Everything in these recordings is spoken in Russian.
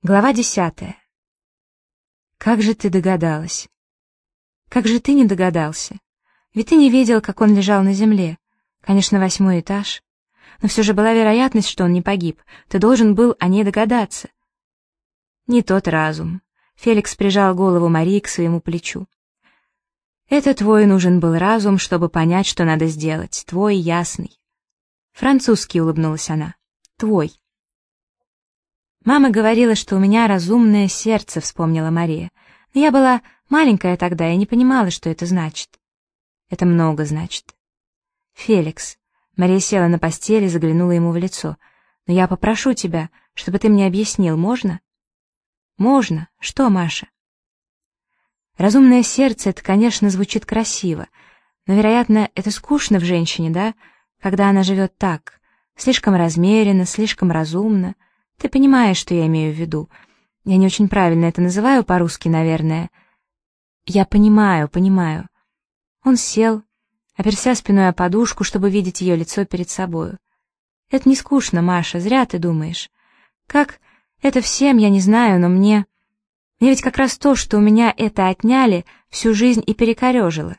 Глава десятая. Как же ты догадалась? Как же ты не догадался? Ведь ты не видел, как он лежал на земле. Конечно, восьмой этаж. Но все же была вероятность, что он не погиб. Ты должен был о ней догадаться. Не тот разум. Феликс прижал голову Марии к своему плечу. Это твой нужен был разум, чтобы понять, что надо сделать. Твой ясный. Французский улыбнулась она. Твой. «Мама говорила, что у меня разумное сердце», — вспомнила Мария. «Но я была маленькая тогда и не понимала, что это значит». «Это много значит». «Феликс». Мария села на постели и заглянула ему в лицо. «Но я попрошу тебя, чтобы ты мне объяснил, можно?» «Можно. Что, Маша?» «Разумное сердце» — это, конечно, звучит красиво, но, вероятно, это скучно в женщине, да, когда она живет так, слишком размеренно, слишком разумно, ты понимаешь, что я имею в виду. Я не очень правильно это называю по-русски, наверное. Я понимаю, понимаю. Он сел, оперся спиной о подушку, чтобы видеть ее лицо перед собою. Это не скучно, Маша, зря ты думаешь. Как это всем, я не знаю, но мне... Мне ведь как раз то, что у меня это отняли, всю жизнь и перекорежило.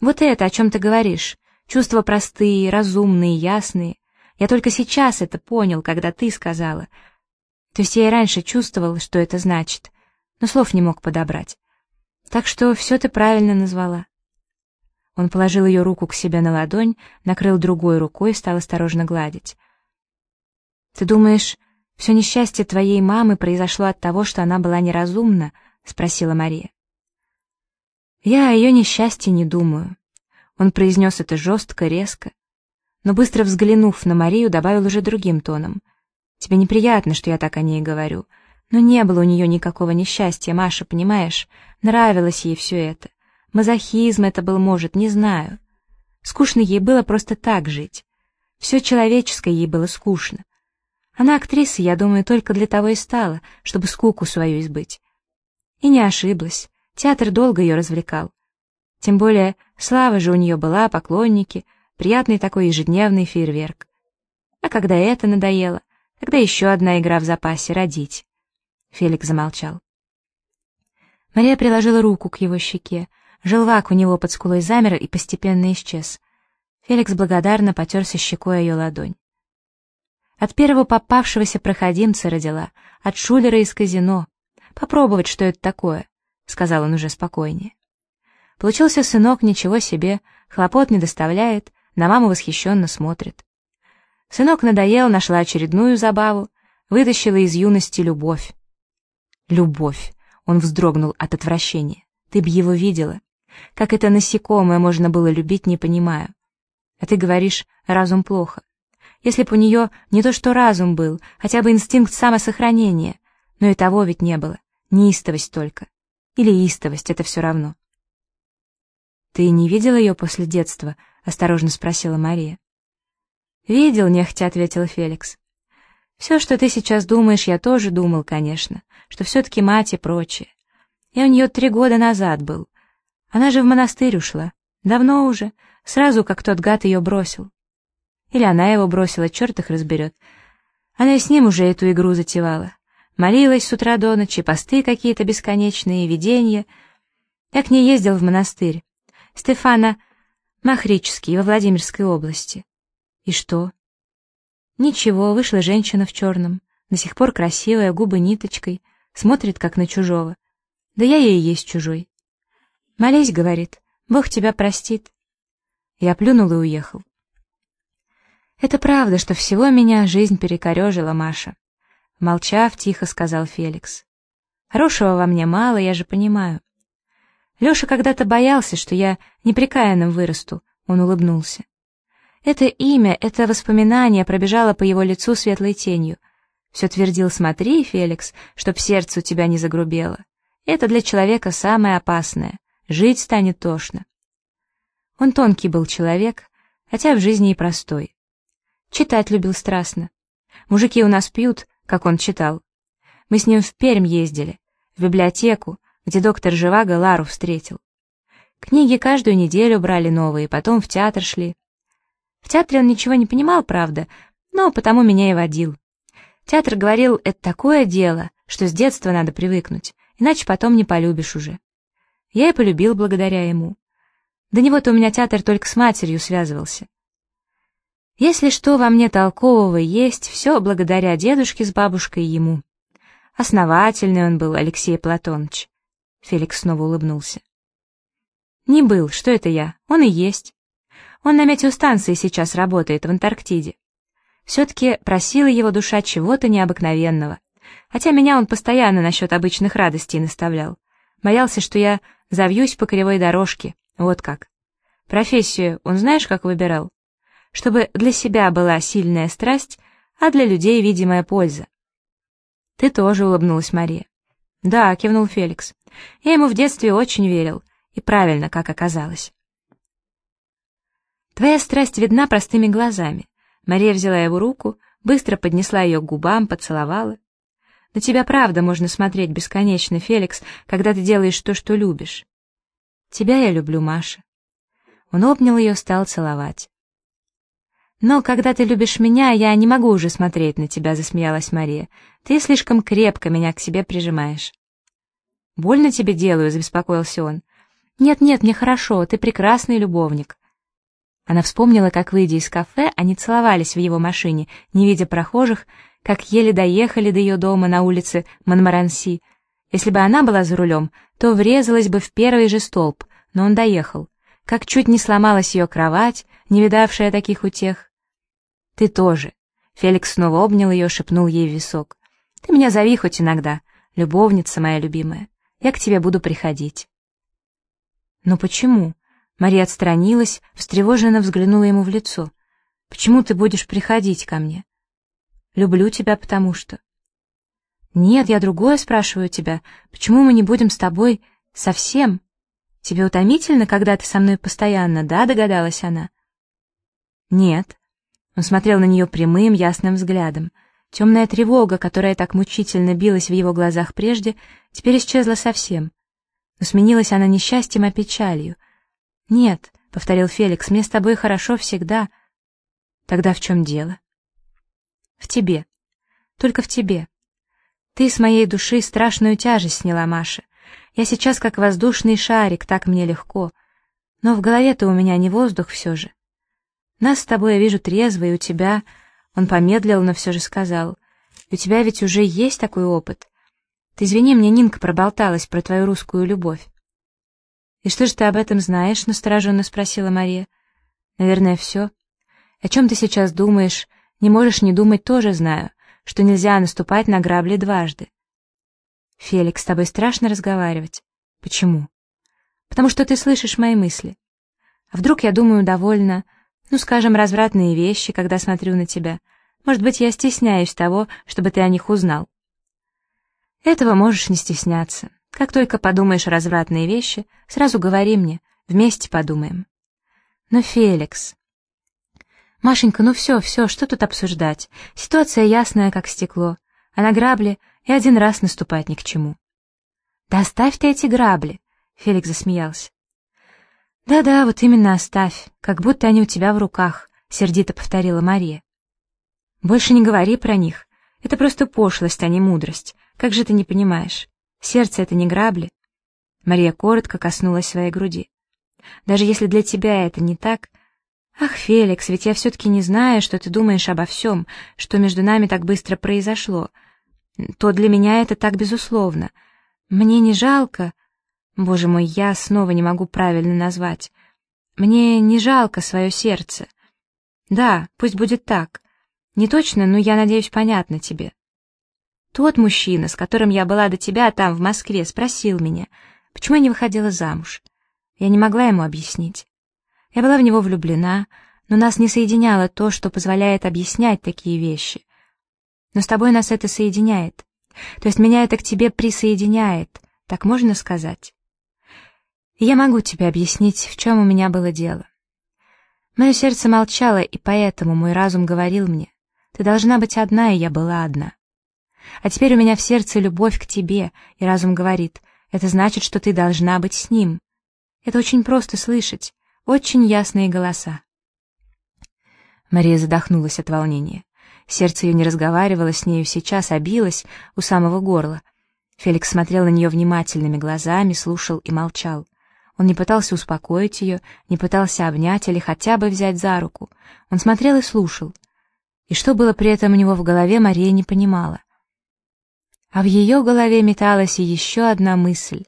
Вот это, о чем ты говоришь. Чувства простые, разумные, ясные. Я только сейчас это понял, когда ты сказала. То есть я и раньше чувствовал, что это значит, но слов не мог подобрать. Так что все ты правильно назвала. Он положил ее руку к себе на ладонь, накрыл другой рукой и стал осторожно гладить. «Ты думаешь, все несчастье твоей мамы произошло от того, что она была неразумна?» — спросила Мария. «Я о ее несчастье не думаю». Он произнес это жестко, резко, но быстро взглянув на Марию, добавил уже другим тоном. «Тебе неприятно, что я так о ней говорю, но не было у нее никакого несчастья, Маша, понимаешь? Нравилось ей все это. Мазохизм это был, может, не знаю. Скучно ей было просто так жить. Все человеческое ей было скучно. Она актриса, я думаю, только для того и стала, чтобы скуку свою избыть. И не ошиблась. Театр долго ее развлекал. Тем более, слава же у нее была, поклонники — Приятный такой ежедневный фейерверк. А когда это надоело, тогда еще одна игра в запасе — родить. Феликс замолчал. Мария приложила руку к его щеке. Желвак у него под скулой замер и постепенно исчез. Феликс благодарно потерся щекой ее ладонь. От первого попавшегося проходимца родила, от шулера из казино. Попробовать, что это такое, — сказал он уже спокойнее. Получился сынок, ничего себе, хлопот не доставляет, на маму восхищенно смотрит. Сынок надоел, нашла очередную забаву, вытащила из юности любовь. Любовь. Он вздрогнул от отвращения. Ты б его видела. Как это насекомое можно было любить, не понимаю. А ты говоришь, разум плохо. Если б у нее не то что разум был, хотя бы инстинкт самосохранения, но и того ведь не было. Неистовость только. Или истовость, это все равно. Ты не видела ее после детства, — осторожно спросила Мария. «Видел», — нехотя ответил Феликс. «Все, что ты сейчас думаешь, я тоже думал, конечно, что все-таки мать и прочее. Я у нее три года назад был. Она же в монастырь ушла. Давно уже, сразу как тот гад ее бросил. Или она его бросила, черт их разберет. Она и с ним уже эту игру затевала. Молилась с утра до ночи, посты какие-то бесконечные, видения. Я к ней ездил в монастырь. Стефана Махрический, во Владимирской области. И что? Ничего, вышла женщина в черном, до сих пор красивая, губы ниточкой, смотрит как на чужого. Да я ей есть чужой. Молись, говорит, Бог тебя простит. Я плюнул и уехал. Это правда, что всего меня жизнь перекорежила, Маша. Молчав, тихо сказал Феликс. Хорошего во мне мало, я же понимаю. Леша когда-то боялся, что я неприкаянным вырасту, он улыбнулся. Это имя, это воспоминание пробежало по его лицу светлой тенью. Все твердил, смотри, Феликс, чтоб сердце у тебя не загрубело. Это для человека самое опасное. Жить станет тошно. Он тонкий был человек, хотя в жизни и простой. Читать любил страстно. Мужики у нас пьют, как он читал. Мы с ним в Пермь ездили, в библиотеку, где доктор Живаго Лару встретил. Книги каждую неделю брали новые, потом в театр шли. В театре он ничего не понимал, правда, но потому меня и водил. Театр говорил, это такое дело, что с детства надо привыкнуть, иначе потом не полюбишь уже. Я и полюбил благодаря ему. До него-то у меня театр только с матерью связывался. Если что во мне толкового есть, все благодаря дедушке с бабушкой ему. Основательный он был, Алексей Платоныч. Феликс снова улыбнулся. Не был, что это я, он и есть. Он на метеостанции сейчас работает, в Антарктиде. Все-таки просила его душа чего-то необыкновенного. Хотя меня он постоянно насчет обычных радостей наставлял. Боялся, что я завьюсь по кривой дорожке, вот как. Профессию он знаешь, как выбирал? Чтобы для себя была сильная страсть, а для людей видимая польза. Ты тоже улыбнулась Мария. Да, кивнул Феликс. Я ему в детстве очень верил. И правильно, как оказалось. Твоя страсть видна простыми глазами. Мария взяла его руку, быстро поднесла ее к губам, поцеловала. На тебя правда можно смотреть бесконечно, Феликс, когда ты делаешь то, что любишь. Тебя я люблю, Маша. Он обнял ее, стал целовать. «Но когда ты любишь меня, я не могу уже смотреть на тебя», — засмеялась Мария. «Ты слишком крепко меня к себе прижимаешь». «Больно тебе делаю», — забеспокоился он. «Нет-нет, мне хорошо, ты прекрасный любовник». Она вспомнила, как, выйдя из кафе, они целовались в его машине, не видя прохожих, как еле доехали до ее дома на улице Монмаранси. Если бы она была за рулем, то врезалась бы в первый же столб, но он доехал. Как чуть не сломалась ее кровать, не видавшая таких утех. «Ты тоже». Феликс снова обнял ее, шепнул ей в висок. «Ты меня зови хоть иногда, любовница моя любимая. Я к тебе буду приходить». «Но почему?» Мария отстранилась, встревоженно взглянула ему в лицо. «Почему ты будешь приходить ко мне?» «Люблю тебя, потому что...» «Нет, я другое спрашиваю тебя. Почему мы не будем с тобой совсем?» «Тебе утомительно, когда ты со мной постоянно, да?» — догадалась она. «Нет». Он смотрел на нее прямым, ясным взглядом. Темная тревога, которая так мучительно билась в его глазах прежде, теперь исчезла совсем. Но сменилась она несчастьем, а печалью. «Нет», — повторил Феликс, — «мне с тобой хорошо всегда». «Тогда в чем дело?» «В тебе. Только в тебе. Ты с моей души страшную тяжесть сняла, Маша. Я сейчас как воздушный шарик, так мне легко. Но в голове-то у меня не воздух все же. Нас с тобой я вижу трезво, и у тебя...» Он помедлил, но все же сказал. «У тебя ведь уже есть такой опыт. Ты извини, мне Нинка проболталась про твою русскую любовь». «И что же ты об этом знаешь?» — настороженно спросила Мария. «Наверное, все. О чем ты сейчас думаешь? Не можешь не думать, тоже знаю, что нельзя наступать на грабли дважды». «Феликс, с тобой страшно разговаривать». «Почему?» «Потому что ты слышишь мои мысли. А вдруг я думаю довольно...» Ну, скажем, развратные вещи, когда смотрю на тебя. Может быть, я стесняюсь того, чтобы ты о них узнал. Этого можешь не стесняться. Как только подумаешь развратные вещи, сразу говори мне, вместе подумаем. Но, Феликс... Машенька, ну все, все, что тут обсуждать? Ситуация ясная, как стекло. А на грабли и один раз наступать ни к чему. «Да оставь ты эти грабли!» — Феликс засмеялся. «Да-да, вот именно оставь, как будто они у тебя в руках», — сердито повторила Мария. «Больше не говори про них. Это просто пошлость, а не мудрость. Как же ты не понимаешь? Сердце — это не грабли». Мария коротко коснулась своей груди. «Даже если для тебя это не так...» «Ах, Феликс, ведь я все-таки не знаю, что ты думаешь обо всем, что между нами так быстро произошло. То для меня это так безусловно. Мне не жалко...» Боже мой, я снова не могу правильно назвать. Мне не жалко свое сердце. Да, пусть будет так. Не точно, но я надеюсь, понятно тебе. Тот мужчина, с которым я была до тебя там, в Москве, спросил меня, почему я не выходила замуж. Я не могла ему объяснить. Я была в него влюблена, но нас не соединяло то, что позволяет объяснять такие вещи. Но с тобой нас это соединяет. То есть меня это к тебе присоединяет, так можно сказать? Я могу тебе объяснить, в чем у меня было дело. Мое сердце молчало, и поэтому мой разум говорил мне, ты должна быть одна, и я была одна. А теперь у меня в сердце любовь к тебе, и разум говорит, это значит, что ты должна быть с ним. Это очень просто слышать, очень ясные голоса. Мария задохнулась от волнения. Сердце ее не разговаривало с нею сейчас, а билось у самого горла. Феликс смотрел на нее внимательными глазами, слушал и молчал. Он не пытался успокоить ее, не пытался обнять или хотя бы взять за руку. Он смотрел и слушал. И что было при этом у него в голове, Мария не понимала. А в ее голове металась и еще одна мысль.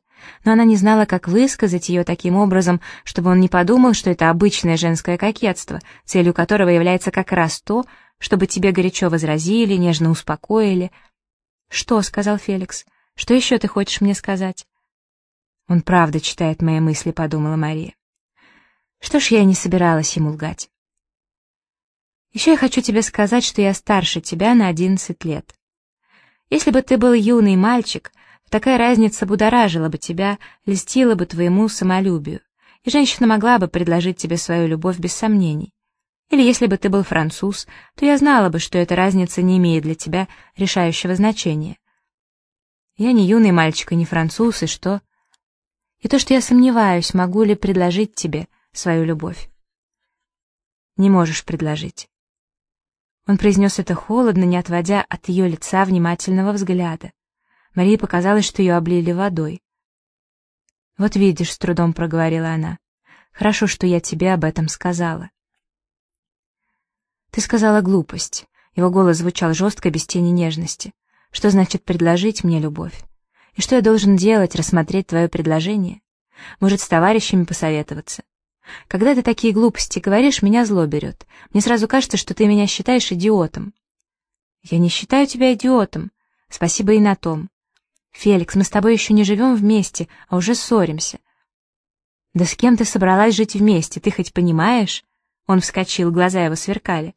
Но она не знала, как высказать ее таким образом, чтобы он не подумал, что это обычное женское кокетство, целью которого является как раз то, чтобы тебе горячо возразили, нежно успокоили. «Что?» — сказал Феликс. «Что еще ты хочешь мне сказать?» «Он правда читает мои мысли», — подумала Мария. Что ж, я не собиралась ему лгать. Еще я хочу тебе сказать, что я старше тебя на одиннадцать лет. Если бы ты был юный мальчик, такая разница будоражила бы тебя, льстила бы твоему самолюбию, и женщина могла бы предложить тебе свою любовь без сомнений. Или если бы ты был француз, то я знала бы, что эта разница не имеет для тебя решающего значения. Я не юный мальчик и не француз, и что? И то, что я сомневаюсь, могу ли предложить тебе свою любовь. Не можешь предложить. Он произнес это холодно, не отводя от ее лица внимательного взгляда. Марии показалось, что ее облили водой. «Вот видишь», — с трудом проговорила она, — «хорошо, что я тебе об этом сказала». «Ты сказала глупость». Его голос звучал жестко, без тени нежности. «Что значит предложить мне любовь? И что я должен делать, рассмотреть твое предложение? Может, с товарищами посоветоваться? Когда ты такие глупости говоришь, меня зло берет. Мне сразу кажется, что ты меня считаешь идиотом». «Я не считаю тебя идиотом. Спасибо и на том. Феликс, мы с тобой еще не живем вместе, а уже ссоримся». «Да с кем ты собралась жить вместе, ты хоть понимаешь?» Он вскочил, глаза его сверкали.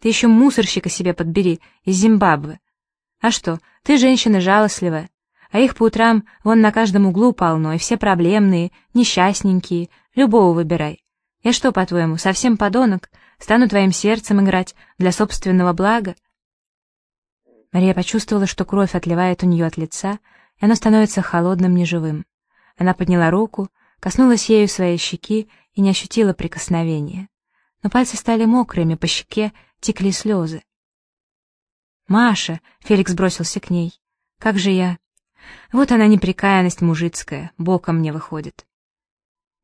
Ты еще мусорщика себе подбери из Зимбабве. А что, ты женщина жалостливая, а их по утрам вон на каждом углу полно, и все проблемные, несчастненькие, любого выбирай. Я что, по-твоему, совсем подонок? Стану твоим сердцем играть для собственного блага? Мария почувствовала, что кровь отливает у нее от лица, и оно становится холодным, неживым. Она подняла руку, коснулась ею своей щеки и не ощутила прикосновения. Но пальцы стали мокрыми, по щеке текли слезы. «Маша!» — Феликс бросился к ней. «Как же я...» Вот она неприкаянность мужицкая, боком мне выходит.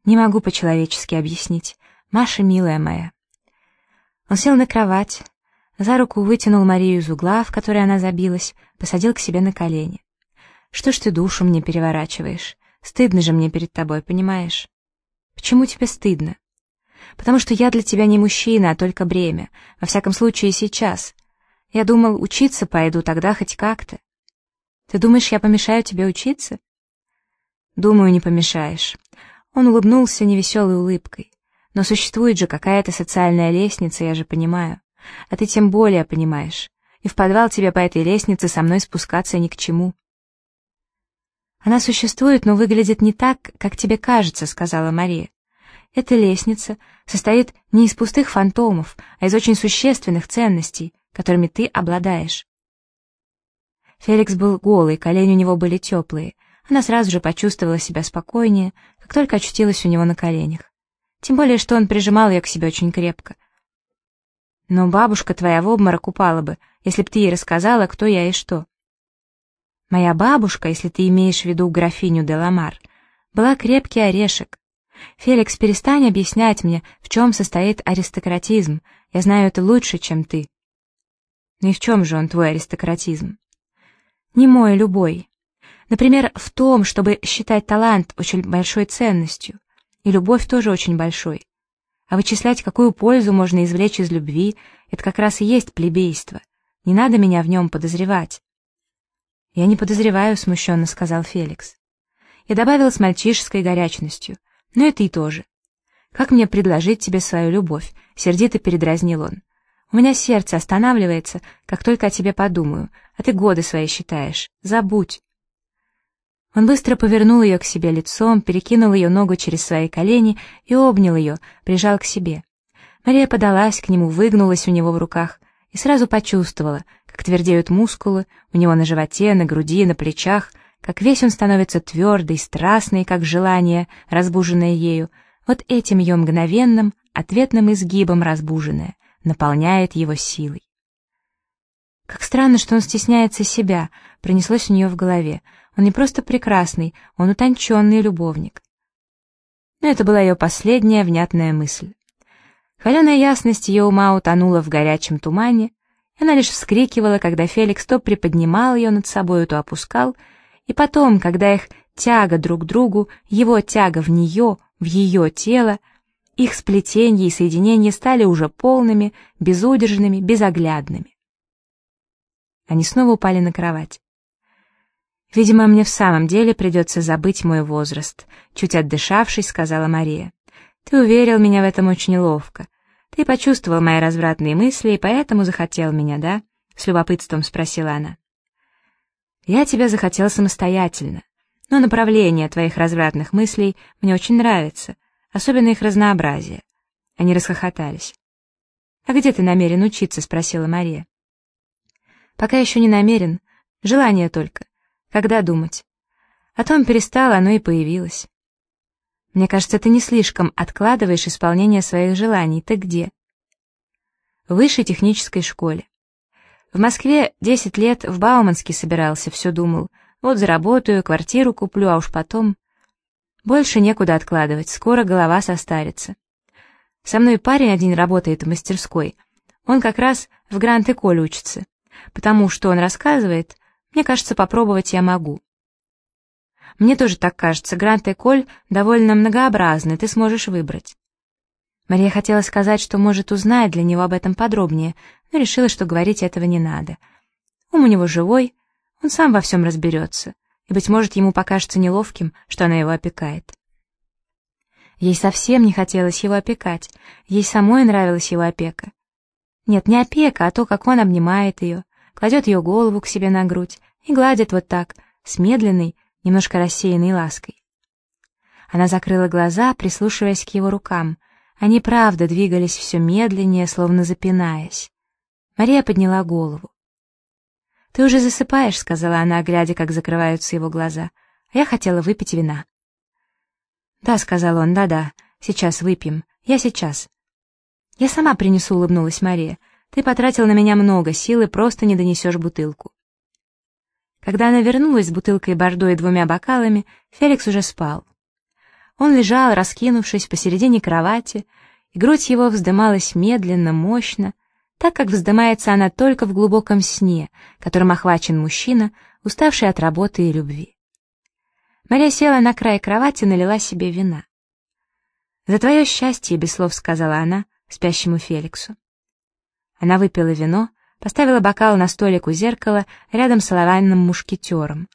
Не могу по-человечески объяснить. Маша, милая моя. Он сел на кровать, за руку вытянул Марию из угла, в который она забилась, посадил к себе на колени. Что ж ты душу мне переворачиваешь? Стыдно же мне перед тобой, понимаешь? Почему тебе стыдно? потому что я для тебя не мужчина, а только бремя, во всяком случае сейчас. Я думал, учиться пойду тогда хоть как-то. Ты думаешь, я помешаю тебе учиться? Думаю, не помешаешь. Он улыбнулся невеселой улыбкой. Но существует же какая-то социальная лестница, я же понимаю. А ты тем более понимаешь. И в подвал тебе по этой лестнице со мной спускаться ни к чему. Она существует, но выглядит не так, как тебе кажется, сказала Мария. Эта лестница состоит не из пустых фантомов, а из очень существенных ценностей, которыми ты обладаешь. Феликс был голый, колени у него были теплые. Она сразу же почувствовала себя спокойнее, как только очутилась у него на коленях. Тем более, что он прижимал ее к себе очень крепко. Но бабушка твоя в обморок упала бы, если б ты ей рассказала, кто я и что. Моя бабушка, если ты имеешь в виду графиню де Ламар, была крепкий орешек. «Феликс, перестань объяснять мне, в чем состоит аристократизм. Я знаю это лучше, чем ты». «Ну и в чем же он, твой аристократизм?» «Не мой, любой. Например, в том, чтобы считать талант очень большой ценностью, и любовь тоже очень большой. А вычислять, какую пользу можно извлечь из любви, это как раз и есть плебейство. Не надо меня в нем подозревать». «Я не подозреваю», — смущенно сказал Феликс. Я добавил с мальчишеской горячностью — но это и тоже. Как мне предложить тебе свою любовь? Сердито передразнил он. У меня сердце останавливается, как только о тебе подумаю, а ты годы свои считаешь. Забудь. Он быстро повернул ее к себе лицом, перекинул ее ногу через свои колени и обнял ее, прижал к себе. Мария подалась к нему, выгнулась у него в руках и сразу почувствовала, как твердеют мускулы у него на животе, на груди, на плечах, как весь он становится твердый, страстный, как желание, разбуженное ею, вот этим ее мгновенным, ответным изгибом разбуженное, наполняет его силой. Как странно, что он стесняется себя, пронеслось у нее в голове. Он не просто прекрасный, он утонченный любовник. Но это была ее последняя внятная мысль. Холеная ясность ее ума утонула в горячем тумане, и она лишь вскрикивала, когда Феликс то приподнимал ее над собой, то опускал, и потом, когда их тяга друг к другу, его тяга в нее, в ее тело, их сплетение и соединение стали уже полными, безудержными, безоглядными. Они снова упали на кровать. «Видимо, мне в самом деле придется забыть мой возраст», — чуть отдышавшись, сказала Мария. «Ты уверил меня в этом очень ловко. Ты почувствовал мои развратные мысли и поэтому захотел меня, да?» — с любопытством спросила она. «Я тебя захотел самостоятельно, но направление твоих развратных мыслей мне очень нравится, особенно их разнообразие». Они расхохотались. «А где ты намерен учиться?» — спросила Мария. «Пока еще не намерен. Желание только. Когда думать? О том перестало, оно и появилось. Мне кажется, ты не слишком откладываешь исполнение своих желаний. Ты где? В высшей технической школе. В Москве 10 лет в Бауманске собирался, все думал. Вот заработаю, квартиру куплю, а уж потом... Больше некуда откладывать, скоро голова состарится. Со мной парень один работает в мастерской. Он как раз в Гранд-Эколе учится. Потому что он рассказывает, мне кажется, попробовать я могу. Мне тоже так кажется, Гранд-Эколь довольно многообразный, ты сможешь выбрать. Мария хотела сказать, что может узнать для него об этом подробнее, но решила, что говорить этого не надо. Ум у него живой, он сам во всем разберется, и, быть может, ему покажется неловким, что она его опекает. Ей совсем не хотелось его опекать, ей самой нравилась его опека. Нет, не опека, а то, как он обнимает ее, кладет ее голову к себе на грудь и гладит вот так, с медленной, немножко рассеянной лаской. Она закрыла глаза, прислушиваясь к его рукам. Они правда двигались все медленнее, словно запинаясь. Мария подняла голову. «Ты уже засыпаешь», — сказала она, глядя, как закрываются его глаза. «А я хотела выпить вина». «Да», — сказал он, «да — да-да, сейчас выпьем, я сейчас». «Я сама принесу», — улыбнулась Мария. Ты потратил на меня много сил и просто не донесешь бутылку. Когда она вернулась с бутылкой бордо и двумя бокалами, Феликс уже спал. Он лежал, раскинувшись посередине кровати, и грудь его вздымалась медленно, мощно, так как вздымается она только в глубоком сне, которым охвачен мужчина, уставший от работы и любви. Мария села на край кровати и налила себе вина. «За твое счастье», — без слов сказала она спящему Феликсу. Она выпила вино, поставила бокал на столик у зеркала рядом с оловянным мушкетером.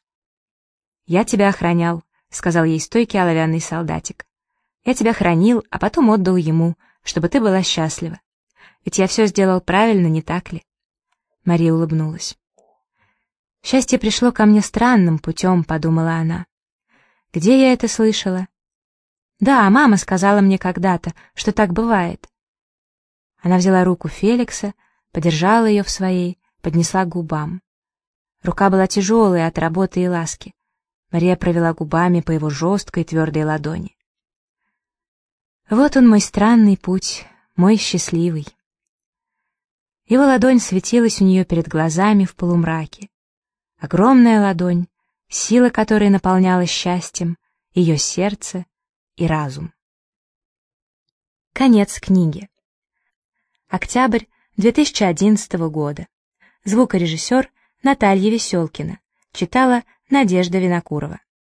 «Я тебя охранял», — сказал ей стойкий оловянный солдатик. «Я тебя хранил, а потом отдал ему, чтобы ты была счастлива. Ведь я все сделал правильно, не так ли?» Мария улыбнулась. «Счастье пришло ко мне странным путем», — подумала она. «Где я это слышала?» «Да, мама сказала мне когда-то, что так бывает. Она взяла руку Феликса, подержала ее в своей, поднесла к губам. Рука была тяжелая от работы и ласки. Мария провела губами по его жесткой твердой ладони. Вот он мой странный путь, мой счастливый. Его ладонь светилась у нее перед глазами в полумраке. Огромная ладонь, сила которой наполняла счастьем ее сердце и разум. Конец книги. Октябрь 2011 года. Звукорежиссер Наталья Веселкина. Читала Надежда Винокурова.